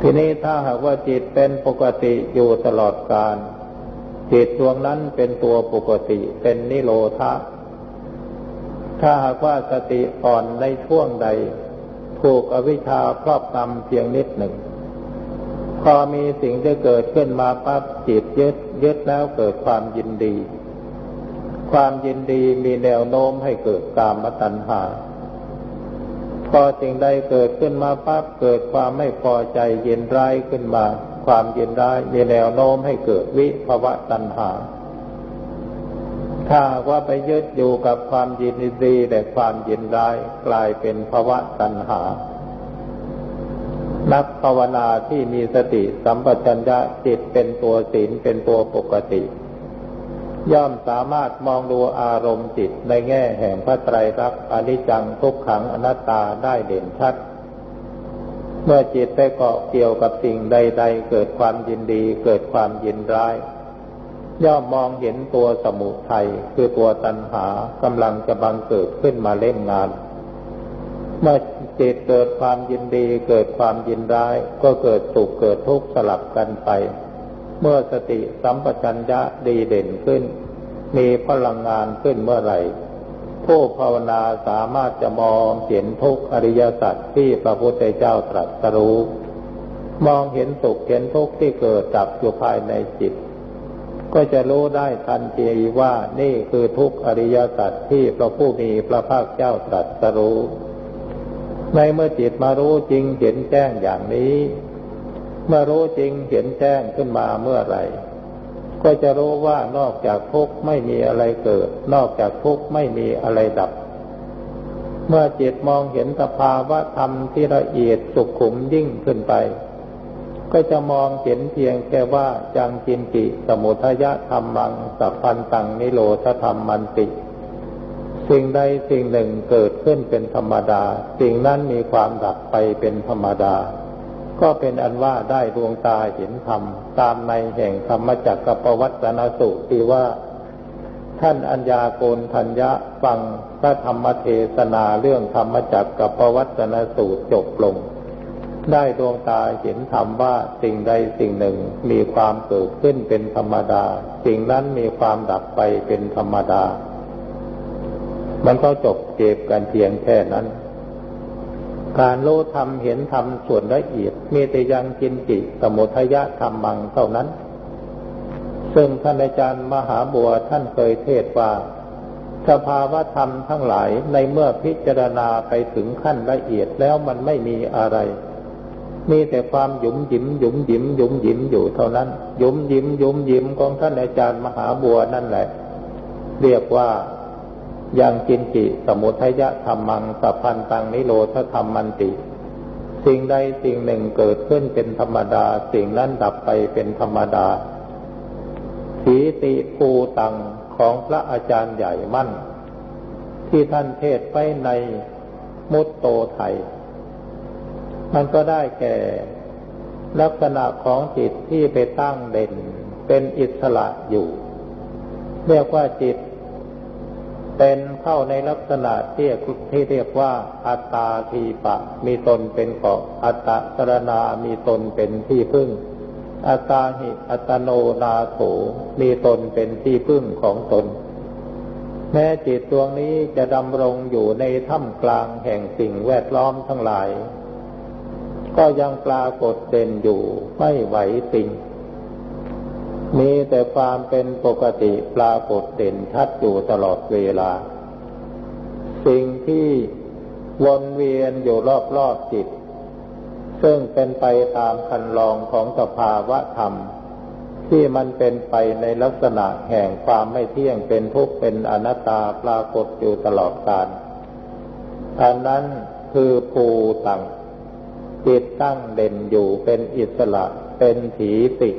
ทีนี้ถ้าหากว่าจิตเป็นปกติอยู่ตลอดกาลจิตดวงนั้นเป็นตัวปกติเป็นนิโรธาถ้าหากว่าสติอ่อนในช่วงใด ถูกอวิชชาครอบงำเพียงนิดหนึ่ง พอมีสิ่งที่เกิดขึ้นมาปั๊บจิตยึดยึดแล้วเกิดความยินดี ความยินดีมีแนวโน้มให้เกิดกามตัณหา พอสิ่งใดเกิดขึ้นมาปั๊บเกิดความไม่พอใจเย็นร้ายขึ้นมา ความเย็นร้ายมีแนวโน้มให้เกิดวิภวะตัณหา ถ้าว่าไปยึดอยู่กับความยินดีแต่ความเยินร้ายกลายเป็นภวะตัณหา นักภาวนาที่มีสติสัมปชัญญะจิตเป็นตัวศีลเป็นตัวปกติ ย่อมสามารถมองดูอารมณ์จิตในแง่แห่งพระไตรลักษณ์อนิจจังทุกขังอนัตตาได้เด่นชัด เมื่อจิตไปเกาะเกี่ยวกับสิ่งใด ๆ เกิดความยินดีเกิดความยินร้าย ย่อมมองเห็นตัวสมุทัยคือตัวตัณหากำลังจะบังเกิดขึ้นมาเล่นงาน เมื่อจิตเกิดความยินดีเกิดความยินร้าย ก็เกิดสุขเกิดทุกข์สลับกันไป เมื่อสติสัมปชัญญะดีเด่นขึ้น มีพลังงานขึ้นเมื่อไหร่ ผู้ภาวนาสามารถจะมองเห็นทุกอริยสัจที่พระพุทธเจ้าตรัสรู้ มองเห็นสุขเห็นทุกข์ที่เกิดดับอยู่ภายในจิต ก็จะรู้ได้ทันทีว่านี่คือทุกอริยสัจที่พระผู้มีพระภาคเจ้าตรัสรู้ในเมื่อจิตมารู้จริงเห็นแจ้งอย่างนี้ เมื่อรู้จริงเห็นแจ้งขึ้นมาเมื่อไรก็จะรู้ว่านอกจากทุกข์ไม่มีอะไรเกิด นอกจากทุกข์ไม่มีอะไรดับ เมื่อจิตมองเห็นสภาวะธรรมที่ละเอียดสุขุมยิ่งขึ้นไป ก็จะมองเห็นเพียงแค่ว่าจังจินติสมุทยะธรรมังสัพพันตังนิโรธธรรมมันติ สิ่งใดสิ่งหนึ่งเกิดขึ้นเป็นธรรมดา สิ่งนั้นมีความดับไปเป็นธรรมดา ก็เป็นอันว่าได้ดวงตาเห็นธรรม ตามในแห่งธรรมจักรปวัตนสุที่ว่า ท่านอัญญาโกนทัญญะฟังพระธรรมเทศนาเรื่องธรรมจักรปวัตนสูตรจบลง ได้ดวงตาเห็นธรรมว่าสิ่งใดสิ่งหนึ่งมีความเกิดขึ้นเป็นธรรมดา สิ่งนั้นมีความดับไปเป็นธรรมดา มันก็จบเก็บกันเพียงแค่นั้น การรู้ธรรมเห็นธรรมส่วนละเอียดมีแต่ยังกินจิตสมุทยะธรรมมังเท่านั้น ซึ่งท่านอาจารย์มหาบัวท่านเคยเทศว่าสภาวะธรรมทั้งหลายในเมื่อพิจารณาไปถึงขั้นละเอียดแล้วมันไม่มีอะไร มีแต่ความหยุมหยิมหยุมหยิมหยุมหยิมอยู่เท่านั้น หยุมหยิมหยุมหยิมของท่านอาจารย์มหาบัวนั่นแหละ เรียกว่า ยังกินจิสมุทัยะธรรมังสัพพันตังนิโรธธรรมมันติ สิ่งใดสิ่งหนึ่งเกิดขึ้นเป็นธรรมดา สิ่งนั้นดับไปเป็นธรรมดา สีติภูตังของพระอาจารย์ใหญ่มั่น ที่ท่านเทศไปในมุตโตไทย มันก็ได้แก่ ลักษณะของจิตที่ไปตั้งเด่น เป็นอิสระอยู่ เรียกว่าจิต เป็นเข้าในลักษณะที่ที่เรียกว่าอัตตาทีปะ มีตนเป็นเกาะอัตตะสรณามีตนเป็นที่พึ่ง อัตาหิอัตโนนาโถมีตนเป็นที่พึ่งของตน แม้จิตดวงนี้จะดำรงอยู่ในถ้ำกลางแห่งสิ่งแวดล้อมทั้งหลาย ก็ยังปรากฏเด่นอยู่ไม่ไหวสิ่ง มีแต่ความเป็นปกติปรากฏเด่นชัดอยู่ตลอดเวลา สิ่งที่วนเวียนอยู่รอบๆจิต ซึ่งเป็นไปตามคันลองของสภาวะธรรม ที่มันเป็นไปในลักษณะแห่งความไม่เที่ยงเป็นทุกข์เป็นอนัตตาปรากฏอยู่ตลอดกาลอันนั้นคือภูตังจิตตั้งเด่นอยู่เป็นอิสระเป็นถีติ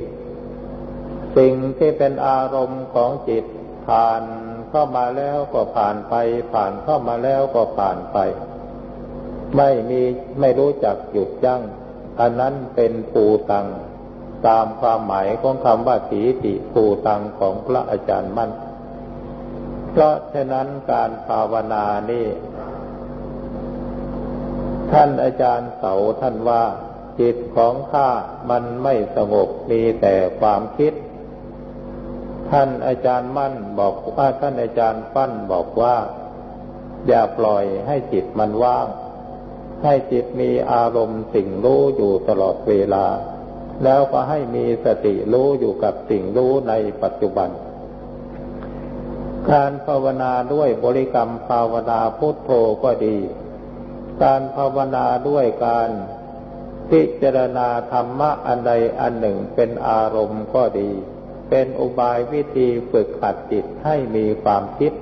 สิ่งที่เป็นอารมณ์ของจิตผ่านเข้ามาแล้วก็ผ่านไป ผ่านเข้ามาแล้วก็ผ่านไป ไม่มีไม่รู้จักหยุดยัง้งอันนั้นเป็นภูตัง ตามความหมายของคำว่าสีติภูตังของพระอาจารย์มั่น เพราะฉะนั้นการภาวนานี่ ท่านอาจารย์เสาท่านว่าจิตของข้ามันไม่สงบมีแต่ความคิด ท่านอาจารย์มั่นบอกว่าท่านอาจารย์ปั้นบอกว่า อย่าปล่อยให้จิตมันว่าง ให้จิตมีอารมณ์สิ่งรู้อยู่ตลอดเวลา แล้วก็ให้มีสติรู้อยู่กับสิ่งรู้ในปัจจุบัน การภาวนาด้วยบริกรรมภาวนาพุทโธก็ดี การภาวนาด้วยการพิจารณาธรรมะอันใดอันหนึ่งเป็นอารมณ์ก็ดี เป็นอุบายวิธีฝึกขัดจิตให้มีความคิด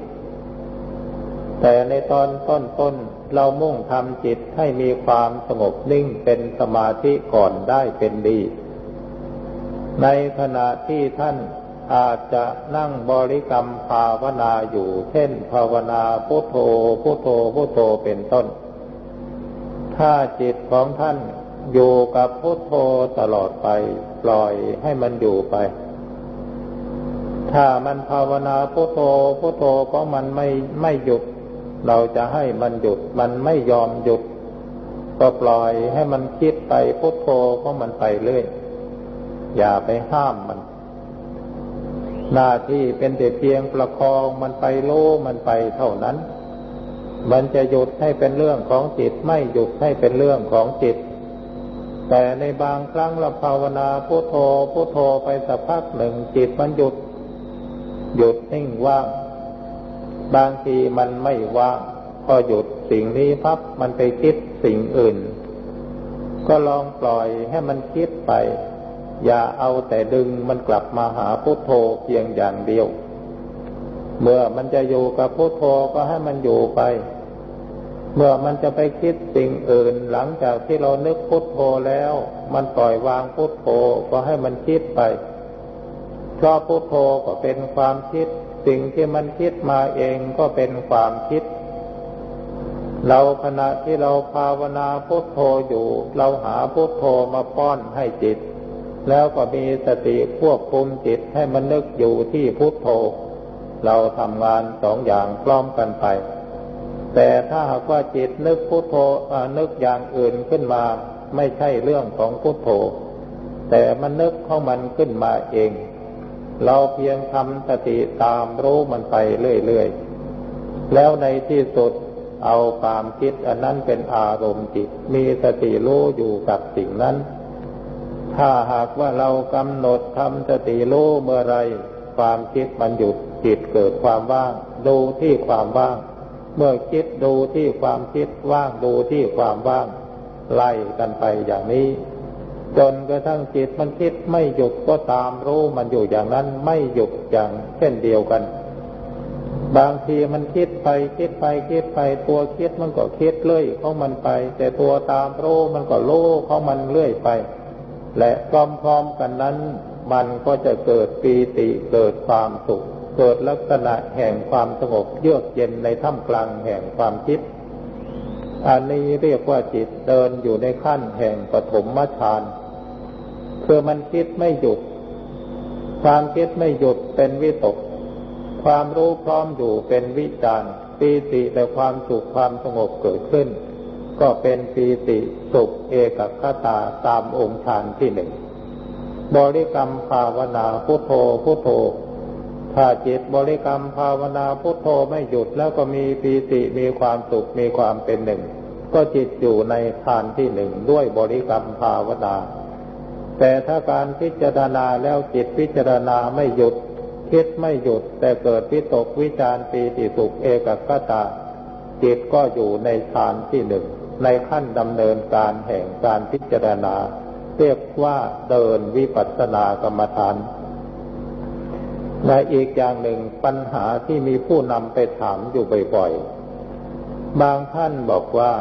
แต่ในตอนต้นต้นเรามุ่งทำจิตให้มีความสงบนิ่งเป็นสมาธิก่อนได้เป็นดี ในขณะที่ท่านอาจจะนั่งบริกรรมภาวนาอยู่ เช่น ภาวนาพุทโธพุทโธพุทโธเป็นต้น ถ้าจิตของท่านอยู่กับพุทโธตลอดไป ปล่อยให้มันอยู่ไป ถ้ามันภาวนาพุทโธพุทโธก็มันไม่ไม่หยุด เราจะให้มันหยุด มันไม่ยอมหยุด ก็ปล่อยให้มันคิดไปพุทโธก็มันไปเรื่อย อย่าไปห้ามมัน หน้าที่เป็นแต่เพียงประคองมันไปโลมันไปเท่านั้น มันจะหยุดให้เป็นเรื่องของจิต ไม่หยุดให้เป็นเรื่องของจิต แต่ในบางครั้งเราภาวนาพุทโธพุทโธไปสักพักหนึ่งจิตมันหยุด หยุดนิ่งว่าง บางทีมันไม่ว่าง ก็หยุดสิ่งนี้พับมันไปคิดสิ่งอื่น ก็ลองปล่อยให้มันคิดไป อย่าเอาแต่ดึงมันกลับมาหาพุโทโธเพียงอย่างเดียว เมื่อมันจะอยู่กับพุโทโธก็ให้มันอยู่ไป เมื่อมันจะไปคิดสิ่งอื่น หลังจากที่เรานึกพุโทโธแล้ว มันปล่อยวางพุโทโธก็ให้มันคิดไป เพราะพุโทโธก็เป็นความคิด สิ่งที่มันคิดมาเองก็เป็นความคิด เราขณะที่เราภาวนาพุทโธอยู่ เราหาพุทโธมาป้อนให้จิต แล้วก็มีสติควบคุมจิตให้มันนึกอยู่ที่พุทโธ เราทำงานสองอย่างพร้อมกันไป แต่ถ้าหากว่าจิตนึกพุทโธนึกอย่างอื่นขึ้นมา ไม่ใช่เรื่องของพุทโธ แต่มันนึกเข้ามันขึ้นมาเอง เราเพียงทำสติตามรู้มันไปเรื่อยๆ แล้วในที่สุดเอาความคิดอันนั้นเป็นอารมณ์จิต มีสติรู้อยู่กับสิ่งนั้น ถ้าหากว่าเรากำหนดทำสติรู้เมื่อไร ความคิดมันหยุดจิตเกิดความว่าง ดูที่ความว่าง เมื่อคิดดูที่ความคิดว่างดูที่ความว่าง ไล่กันไปอย่างนี้ จนกระทั่งจิตมันคิดไม่หยุดก็ตามรู้มันอยู่อย่างนั้นไม่หยุดอย่างเช่นเดียวกัน บางทีมันคิดไปคิดไปคิดไปตัวคิดมันก็คิดเลื่อยของมันไป แต่ตัวตามรู้มันก็รู้ของมันเลื่อยไป และพร้อมๆกันนั้น มันก็จะเกิดปีติเกิดความสุข เกิดลักษณะแห่งความสงบเยือกเย็นในท่ามกลางแห่งความคิดอันนี้เรียกว่าจิตเดินอยู่ในขั้นแห่งปฐมฌาน คือมันคิดไม่หยุด ความคิดไม่หยุดเป็นวิตก ความรู้พร้อมอยู่เป็นวิจารปีติและความสุขความสงบเกิดขึ้น ก็เป็นปีติสุขเอกคตาตามองค์ฌานที่หนึ่งบริกรรมภาวนาพุทโธพุทโธถ้าจิตบริกรรมภาวนาพุทโธไม่หยุดแล้วก็มีปีติมีความสุขมีความเป็นหนึ่ง ก็จิตอยู่ในฌานที่หนึ่งด้วยบริกรรมภาวนา แต่ถ้าการพิจารณาแล้วจิตพิจารณาไม่หยุด คิดไม่หยุด แต่เกิดวิตกวิจารปีติสุขเอกกตา จิตก็อยู่ในฌานที่หนึ่ง ในขั้นดำเนินการแห่งการพิจารณา เรียกว่าเดินวิปัสสนากรรมฐานและอีกอย่างหนึ่งปัญหาที่มีผู้นำไปถามอยู่บ่อยๆ บางท่านบอกว่า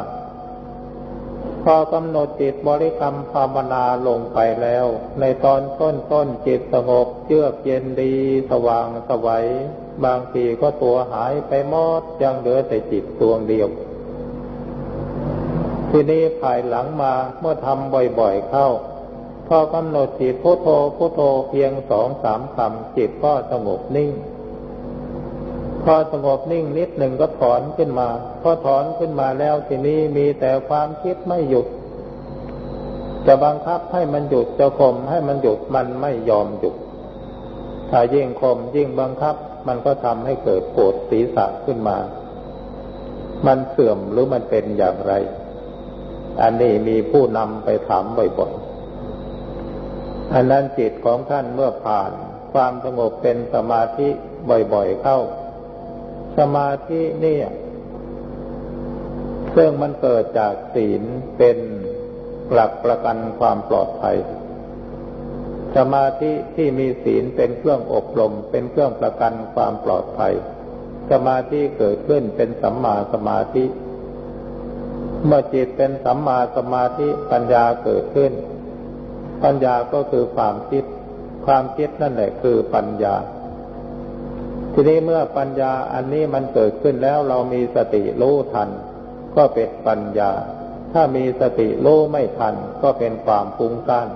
พอกำหนดจิตบริกรรมภาวนาลงไปแล้ว ในตอนต้นต้นจิตสงบเยือกเย็นดีสว่างสวัย บางทีก็ตัวหายไปหมดยังเหลือแต่จิตดวงเดียวทีนี้ภายหลังมาเมื่อทำบ่อยๆเข้า พอกำหนดจิตพุทโธพุทโธเพียงสองสามคำจิตก็สงบนิ่ง พอสงบนิ่งนิดหนึ่งก็ถอนขึ้นมา พอถอนขึ้นมาแล้วทีนี้มีแต่ความคิดไม่หยุด จะบังคับให้มันหยุดจะข่มให้มันหยุดมันไม่ยอมหยุด ถ้ายิ่งข่มยิ่งบังคับ มันก็ทำให้เกิดปวดศีรษะขึ้นมา มันเสื่อมหรือมันเป็นอย่างไร อันนี้มีผู้นำไปถามบ่อยๆอันนั้นจิตของท่านเมื่อผ่านความสงบเป็นสมาธิบ่อยๆเข้า สมาธินี่ซึ่งมันเกิดจากศีลเป็นหลักประกันความปลอดภัย สมาธิที่มีศีลเป็นเครื่องอบรม เป็นเครื่องประกันความปลอดภัย สมาธิเกิดขึ้นเป็นสัมมาสมาธิ เมื่อจิตเป็นสัมมาสมาธิปัญญาเกิดขึ้น ปัญญาก็คือความคิด ความคิดนั่นแหละคือปัญญา ทีนี้เมื่อปัญญาอันนี้มันเกิดขึ้นแล้วเรามีสติรู้ทัน ก็เป็นปัญญา ถ้ามีสติรู้ไม่ทัน ก็เป็นความฟุ้งซ่าน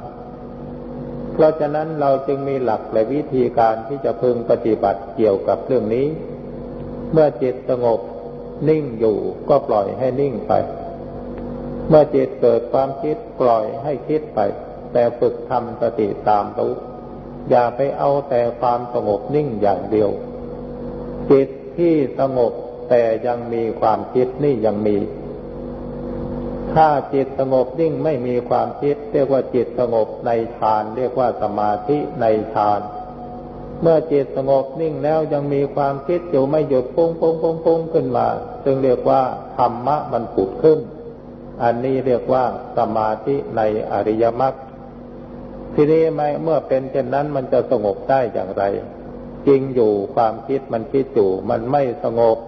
เพราะฉะนั้นเราจึงมีหลักและวิธีการที่จะพึงปฏิบัติเกี่ยวกับเรื่องนี้ เมื่อจิตสงบนิ่งอยู่ก็ปล่อยให้นิ่งไป เมื่อจิตเกิดความคิดปล่อยให้คิดไป แต่ฝึกทำสติตามรู้อย่าไปเอาแต่ความสงบนิ่งอย่างเดียว จิตที่สงบแต่ยังมีความคิดนี่ยังมี ถ้าจิตสงบนิ่งไม่มีความคิด เรียกว่าจิตสงบในฌาน เรียกว่าสมาธิในฌาน เมื่อจิตสงบนิ่งแล้วยังมีความคิดอยู่ไม่หยุดปุ้งปุ้งปุ้งปุ้งขึ้นมาจึงเรียกว่าธรรมะมันผุดขึ้น อันนี้เรียกว่าสมาธิในอริยมรรคทีนี้ไม่เมื่อเป็นเช่นนั้นมันจะสงบได้อย่างไร จริงอยู่ความคิดมันคิดอยู่มันไม่สงบ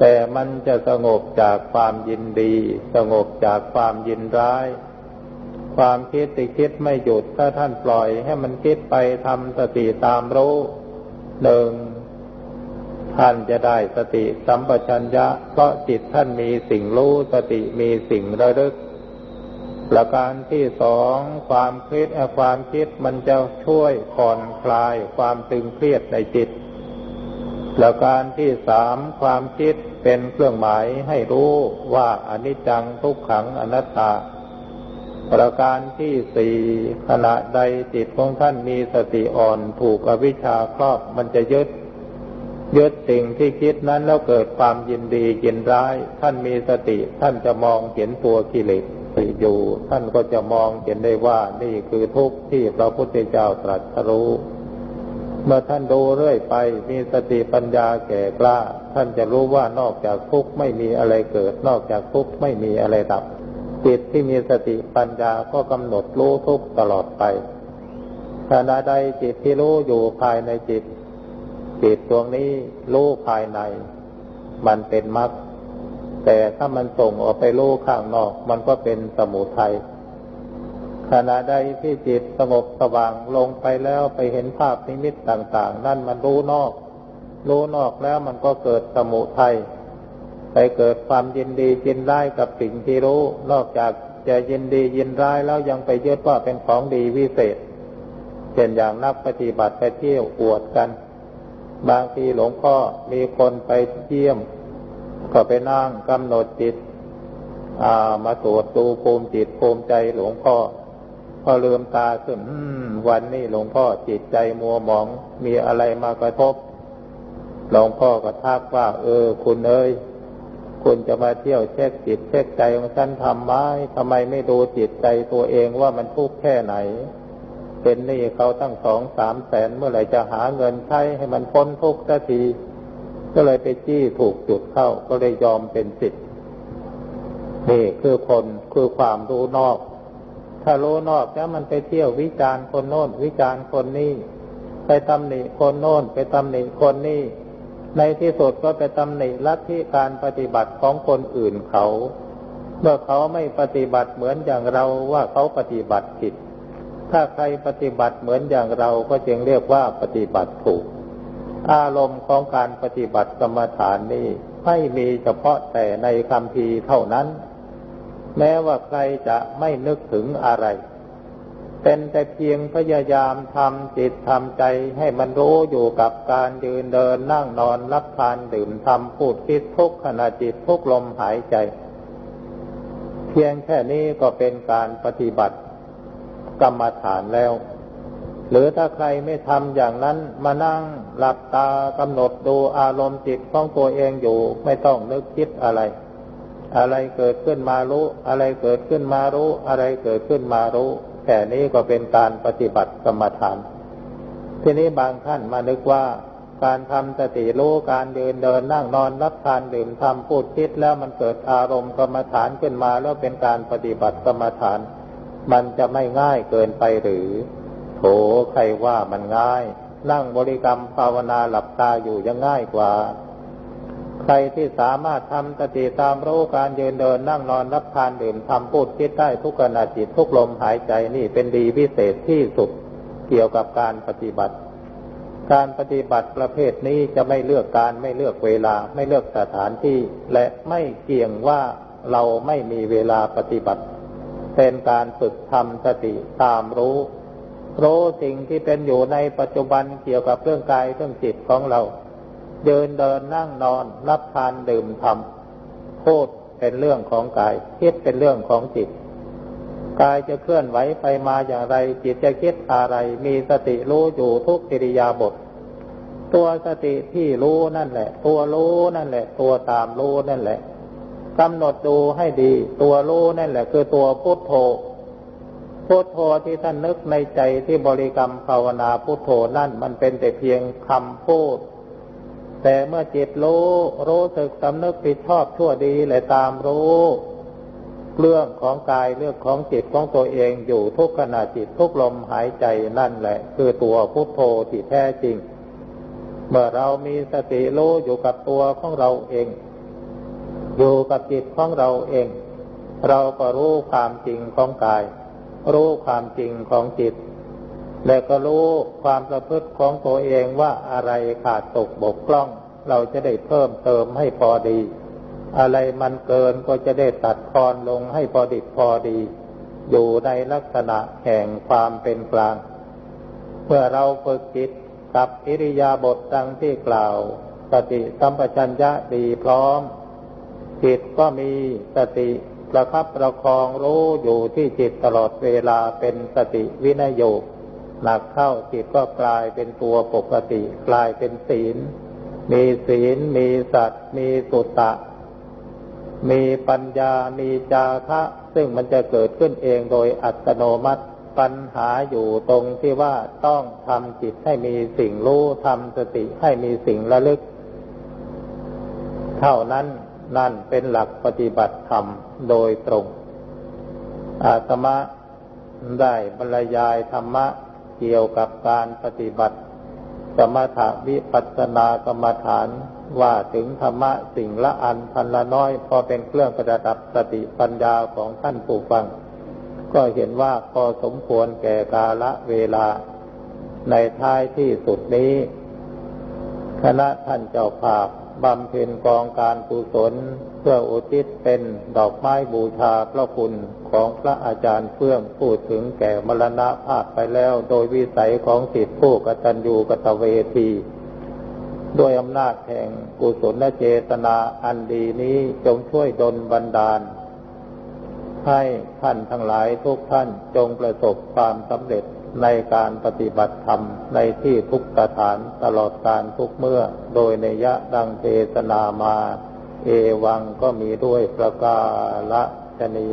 แต่มันจะสงบจากความยินดี สงบจากความยินร้าย ความคิดติคิดไม่หยุดถ้าท่านปล่อยให้มันคิดไปทำสติตามรู้หนึ่งท่านจะได้สติสัมปชัญญะเพราะจิตท่านมีสิ่งรู้สติมีสิ่งระลึก ประการที่สองความคิดความคิดมันจะช่วยผ่อนคลายความตึงเครียดในจิต ประการที่สามความคิดเป็นเครื่องหมายให้รู้ว่าอนิจจังทุกขังอนัตตา ประการที่สี่ขณะใดจิตของท่านมีสติอ่อนถูกอวิชชาครอบมันจะยึดยึดสิ่งที่คิดนั้นแล้วเกิดความยินดียินร้าย ท่านมีสติท่านจะมองเห็นตัวกิเลส อยู่ ท่านก็จะมองเห็นได้ว่านี่คือทุกข์ที่พระพุทธเจ้าตรัสรู้เมื่อท่านดูเรื่อยไปมีสติปัญญาแก่กล้า ท่านจะรู้ว่านอกจากทุกข์ไม่มีอะไรเกิด นอกจากทุกข์ไม่มีอะไรดับจิตที่มีสติปัญญาก็กำหนดรู้ทุกข์ตลอดไปขณะใดจิตที่รู้อยู่ภายในจิต จิตดวงนี้รู้ภายใน มันเป็นมรรค แต่ถ้ามันส่งออกไปรู้ข้างนอก มันก็เป็นสมุทัยขณะใดที่จิตสงบสว่างลงไปแล้วไปเห็นภาพนิมิตต่างๆ นั่นมันรู้นอก รู้นอกแล้วมันก็เกิดสมุทัยไปเกิดความยินดียินร้ายกับสิ่งที่รู้ นอกจากจะยินดียินร้ายแล้วยังไปยึดว่าเป็นของดีวิเศษเช่นอย่างนักปฏิบัติไปเที่ยวอวดกัน บางทีหลวงพ่อมีคนไปเยี่ยม ก็ไปนั่งกำหนดจิตมาตรวจดูภูมิจิตภูมิใจหลวงพ่อ พอลืมตาขึ้นวันนี้หลวงพ่อจิตใจมัวหมองมีอะไรมากระทบ หลวงพ่อก็ทักว่า เออ คุณเอ้ยคุณจะมาเที่ยวเช็คจิตเช็คใจของฉันทำไมทำไมไม่ดูจิตใจตัวเองว่ามันทุกข์แค่ไหน เป็นหนี้เขาตั้งสองสามแสนเมื่อไหร่จะหาเงินใช้ให้มันพ้นทุกข์สักที ก็เลยไปจี้ถูกจุดเข้า ก็เลยยอมเป็นสิทธิ์นี่คือคนคือความรู้นอก ถ้ารู้นอกแล้วมันไปเที่ยววิจารณ์คนโน้น วิจารณ์คนนี้ ไปตำหนิคนโน้น ไปตำหนิคนนี้ ในที่สุดก็ไปตำหนิลัทธิการปฏิบัติของคนอื่นเขา เมื่อเขาไม่ปฏิบัติเหมือนอย่างเราว่าเขาปฏิบัติผิด ถ้าใครปฏิบัติเหมือนอย่างเราก็จึงเรียกว่าปฏิบัติถูก อารมณ์ของการปฏิบัติกรรมฐานนี้ไม่มีเฉพาะแต่ในคำพีเท่านั้น แม้ว่าใครจะไม่นึกถึงอะไร เป็นแต่เพียงพยายามทำจิตทำใจให้มันรู้อยู่กับการยืนเดินนั่งนอนรับทานดื่มทำพูดคิดทุกขณะจิตทุกลมหายใจ เพียงแค่นี้ก็เป็นการปฏิบัติกรรมฐานแล้ว หรือถ้าใครไม่ทำอย่างนั้นมานั่งหลับตากำหนดดูอารมณ์จิตของตัวเองอยู่ ไม่ต้องนึกคิดอะไร อะไรเกิดขึ้นมารู้ อะไรเกิดขึ้นมารู้ อะไรเกิดขึ้นมารู้แค่นี้ก็เป็นการปฏิบัติกรรมฐาน ทีนี้บางท่านมานึกว่าการทำสติรู้การเดินเดินนั่งนอนรับทานดื่มทำพูดคิดแล้วมันเกิดอารมณ์กรรมฐานขึ้นมาแล้วเป็นการปฏิบัติกรรมฐาน มันจะไม่ง่ายเกินไปหรือ โถใครว่ามันง่าย นั่งบริกรรมภาวนาหลับตาอยู่ยังง่ายกว่า ใครที่สามารถทำสติตามรู้การยืนเดินนั่งนอนรับทานดื่มทำพูดคิดได้ทุกขณะจิตทุกลมหายใจนี่เป็นดีพิเศษที่สุดเกี่ยวกับการปฏิบัติ การปฏิบัติประเภทนี้จะไม่เลือกการไม่เลือกเวลาไม่เลือกสถานที่ และไม่เกี่ยงว่าเราไม่มีเวลาปฏิบัติ เป็นการฝึกทำสติตามรู้ รู้สิ่งที่เป็นอยู่ในปัจจุบันเกี่ยวกับเรื่องกายเรื่องจิตของเรา เดินเดินนั่งนอน รับทานดื่มทำพูดเป็นเรื่องของกาย คิดเป็นเรื่องของจิต กายจะเคลื่อนไหวไปมาอย่างไร จิตจะคิดอะไร มีสติรู้อยู่ทุกกิริยาบท ตัวสติที่รู้นั่นแหละ ตัวรู้นั่นแหละ ตัวตามรู้นั่นแหละกำหนดดูให้ดี ตัวรู้นั่นแหละ คือตัวพุทโธ พุทโธที่ท่านนึกในใจที่บริกรรมภาวนาพุทโธนั่นมันเป็นแต่เพียงคำพูด แต่เมื่อจิตรู้รู้สึกสำนึกผิดชอบชั่วดีและตามรู้เรื่องของกายเรื่องของจิตของตัวเองอยู่ทุกขณะจิตทุกลมหายใจนั่นแหละ คือตัวพุทโธที่แท้จริง เมื่อเรามีสติรู้อยู่กับตัวของเราเอง อยู่กับจิตของเราเอง เราก็รู้ความจริงของกาย รู้ความจริงของจิต และก็รู้ความประพฤติของตัวเองว่าอะไรขาดตกบกพร่อง เราจะได้เพิ่มเติมให้พอดี อะไรมันเกินก็จะได้ตัดคอนลงให้พอดิบพอดี อยู่ในลักษณะแห่งความเป็นกลาง เมื่อเราฝึกจิตกับอิริยาบถดังที่กล่าวสติสัมปชัญญะดีพร้อม จิตก็มีสติ ประคับประคองรู้อยู่ที่จิตตลอดเวลาเป็นสติวินโยคหนักเข้าจิตก็กลายเป็นตัวปกติ กลายเป็นศีล มีศีล มีสัตว์ มีสุตตะ มีปัญญา มีจาคะ ซึ่งมันจะเกิดขึ้นเองโดยอัตโนมัติปัญหาอยู่ตรงที่ว่าต้องทำจิตให้มีสิ่งรู้ทำสติให้มีสิ่งระลึก เท่านั้น นั่นเป็นหลักปฏิบัติธรรมโดยตรง อาตมะได้บรรยายธรรมะเกี่ยวกับการปฏิบัติสมถะวิปัสสนากรรมฐานว่าถึงธรรมะสิ่งละอันพันละน้อย พอเป็นเครื่องประดับสติปัญญาของท่านผู้ฟัง ก็เห็นว่าพอสมควรแก่กาละเวลา ในท้ายที่สุดนี้ คณะท่านเจ้าภาพ บำเพ็ญกองการกุศล เพื่ออุทิศเป็นดอกไม้บูชาพระคุณของพระอาจารย์เฟื่องพูดถึงแก่มรณะภาพไปแล้ว โดยวิสัยของสิทธิผู้กตัญญูกตเวทีด้วยอำนาจแห่งกุศละเจตนาอันดีนี้จงช่วยดลบันดาล ให้ท่านทั้งหลายทุกท่านจงประสบความสำเร็จ ในการปฏิบัติธรรมในที่ทุกสถานตลอดการทุกเมื่อ โดยในยะดังเทศนามา เอวังก็มีด้วยประกาละชนี